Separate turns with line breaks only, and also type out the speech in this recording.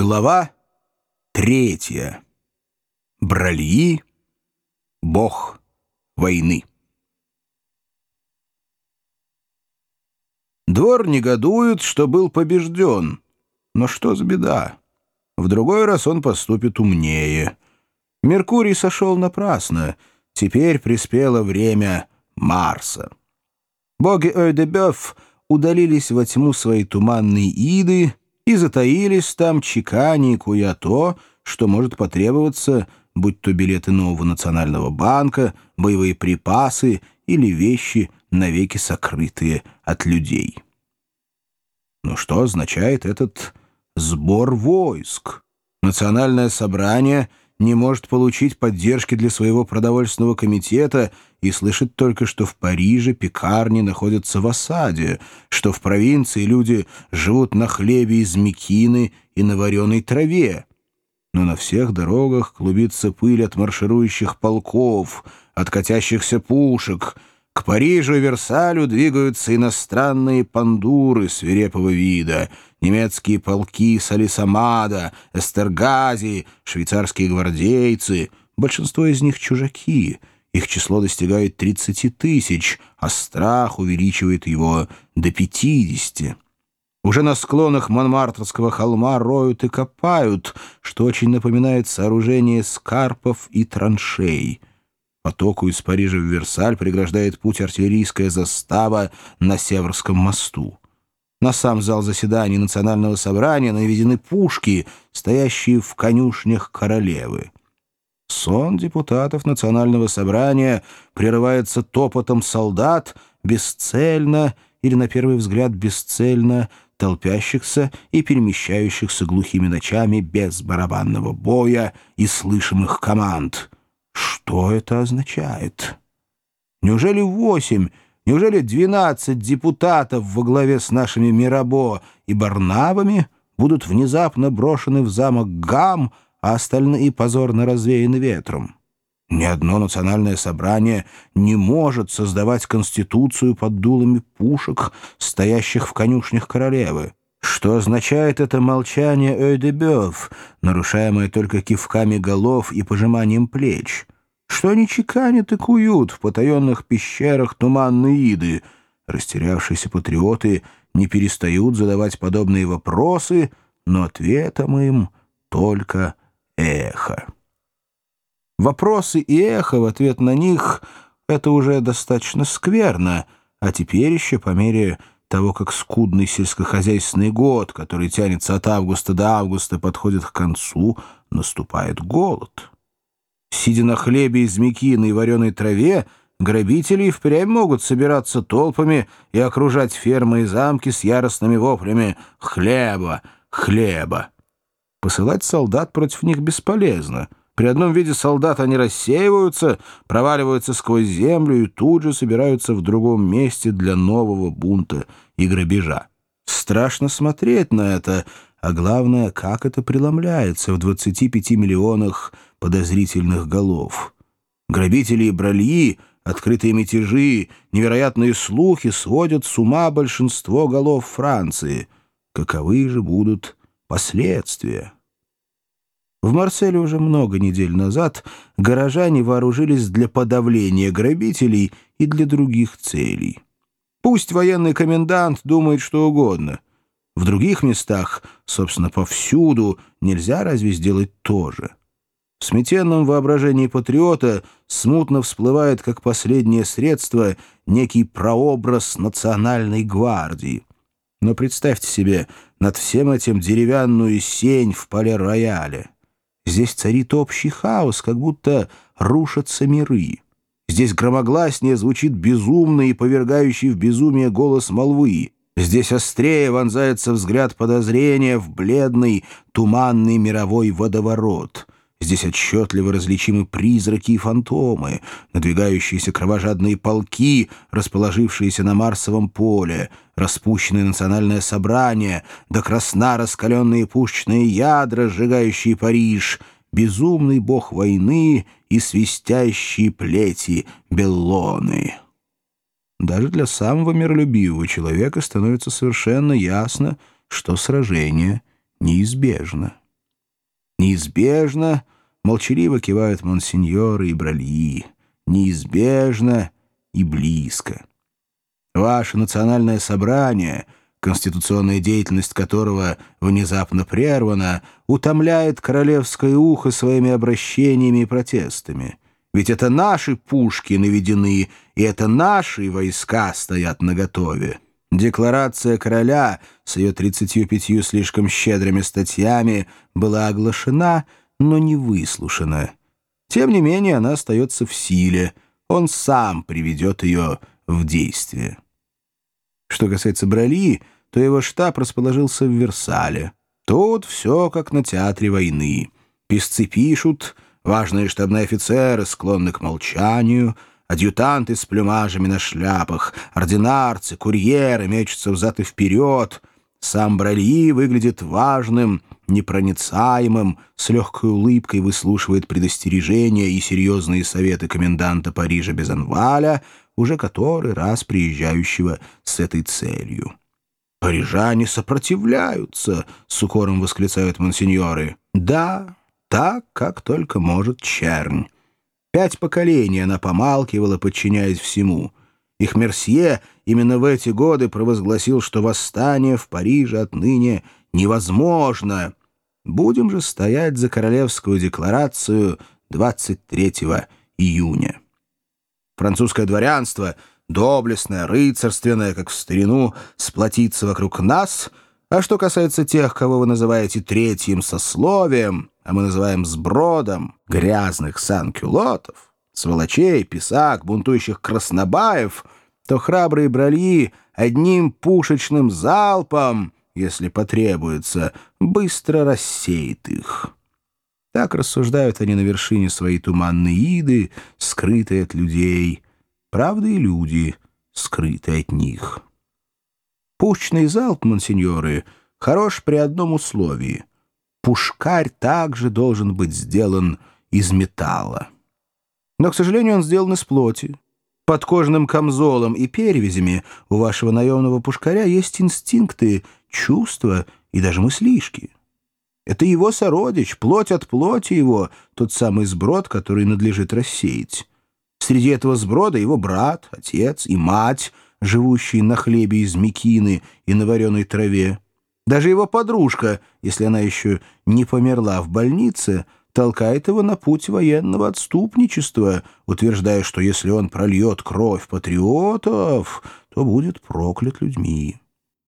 Глава третья. Бральи, бог войны. Двор негодует, что был побежден. Но что за беда? В другой раз он поступит умнее. Меркурий сошел напрасно. Теперь приспело время Марса. Боги Ойдебёв удалились во тьму своей туманной иды, и затаились там, чеканикуя то, что может потребоваться, будь то билеты нового национального банка, боевые припасы или вещи, навеки сокрытые от людей. Но что означает этот сбор войск? Национальное собрание — не может получить поддержки для своего продовольственного комитета и слышит только, что в Париже пекарни находятся в осаде, что в провинции люди живут на хлебе из мекины и на вареной траве. Но на всех дорогах клубится пыль от марширующих полков, от катящихся пушек — к Парижу и Версалю двигаются иностранные пандуры свирепого вида, немецкие полки Салисамада, Эстергази, швейцарские гвардейцы. Большинство из них чужаки. Их число достигает 30 тысяч, а страх увеличивает его до 50. Уже на склонах Монмартрского холма роют и копают, что очень напоминает сооружение скарпов и траншей — Потоку из Парижа в Версаль преграждает путь артиллерийская застава на Северском мосту. На сам зал заседаний Национального собрания наведены пушки, стоящие в конюшнях королевы. Сон депутатов Национального собрания прерывается топотом солдат, бесцельно или, на первый взгляд, бесцельно толпящихся и перемещающихся глухими ночами без барабанного боя и слышимых команд — что это означает? Неужели восемь, неужели двенадцать депутатов во главе с нашими Мирабо и Барнабами будут внезапно брошены в замок Гам, а остальные позорно развеяны ветром? Ни одно национальное собрание не может создавать конституцию под дулами пушек, стоящих в конюшнях королевы. Что означает это молчание Эйдебёв, нарушаемое только кивками голов и пожиманием плеч? Что они чеканят и куют в потаенных пещерах туманной иды. Растерявшиеся патриоты не перестают задавать подобные вопросы, но ответом им только эхо. Вопросы и эхо в ответ на них — это уже достаточно скверно, а теперь еще по мере того, как скудный сельскохозяйственный год, который тянется от августа до августа, подходит к концу, наступает голод. Сидя на хлебе из мекины и вареной траве, грабители и впрямь могут собираться толпами и окружать фермы и замки с яростными воплями «Хлеба! Хлеба!». Посылать солдат против них бесполезно. При одном виде солдат они рассеиваются, проваливаются сквозь землю и тут же собираются в другом месте для нового бунта и грабежа. Страшно смотреть на это, а главное, как это преломляется в 25 миллионах подозрительных голов. Грабители и бральи, открытые мятежи, невероятные слухи сводят с ума большинство голов Франции. Каковы же будут последствия? В Марселе уже много недель назад горожане вооружились для подавления грабителей и для других целей. Пусть военный комендант думает что угодно. В других местах, собственно, повсюду, нельзя разве сделать то же? В сметенном воображении патриота смутно всплывает как последнее средство некий прообраз национальной гвардии. Но представьте себе над всем этим деревянную сень в поле-рояле. Здесь царит общий хаос, как будто рушатся миры. Здесь громогласнее звучит безумный и повергающий в безумие голос молвы. Здесь острее вонзается взгляд подозрения в бледный, туманный мировой водоворот — Здесь отчетливо различимы призраки и фантомы, надвигающиеся кровожадные полки, расположившиеся на Марсовом поле, распущенное национальное собрание, до красна раскаленные пушечные ядра, сжигающие Париж, безумный бог войны и свистящие плети Беллоны. Даже для самого миролюбивого человека становится совершенно ясно, что сражение неизбежно. Неизбежно молчаливо кивают монсеньоры и брали. Неизбежно и близко. Ваше национальное собрание, конституционная деятельность которого внезапно прервана, утомляет королевское ухо своими обращениями и протестами. Ведь это наши пушки наведены, и это наши войска стоят наготове. Декларация короля с ее 35 слишком щедрыми статьями была оглашена, но не выслушана. Тем не менее, она остается в силе. Он сам приведет ее в действие. Что касается Брали, то его штаб расположился в Версале. Тут все как на театре войны. Песцы пишут, важные штабные офицеры склонны к молчанию — адъютанты с плюмажами на шляпах, ординарцы, курьеры мечутся взад и вперед. Сам Бральи выглядит важным, непроницаемым, с легкой улыбкой выслушивает предостережения и серьезные советы коменданта Парижа Безанваля, уже который раз приезжающего с этой целью. «Парижане сопротивляются!» — с укором восклицают монсеньоры. «Да, так, как только может чернь». Пять поколений она помалкивала, подчиняясь всему. Их Мерсье именно в эти годы провозгласил, что восстание в Париже отныне невозможно. Будем же стоять за королевскую декларацию 23 июня. Французское дворянство, доблестное, рыцарственное, как в старину, сплотится вокруг нас, а что касается тех, кого вы называете третьим сословием, а мы называем сбродом грязных санкюлотов, сволочей, писак, бунтующих краснобаев, то храбрые бральи одним пушечным залпом, если потребуется, быстро рассеет их. Так рассуждают они на вершине своей туманной иды, скрытые от людей. Правда, и люди, скрытые от них. Пушечный залп, монсеньоры, хорош при одном условии — пушкарь также должен быть сделан из металла. Но, к сожалению, он сделан из плоти. Под кожным камзолом и перевязями у вашего наемного пушкаря есть инстинкты, чувства и даже мыслишки. Это его сородич, плоть от плоти его, тот самый сброд, который надлежит рассеять. Среди этого сброда его брат, отец и мать, живущие на хлебе из мекины и на вареной траве. Даже его подружка, если она еще не померла в больнице, толкает его на путь военного отступничества, утверждая, что если он прольет кровь патриотов, то будет проклят людьми.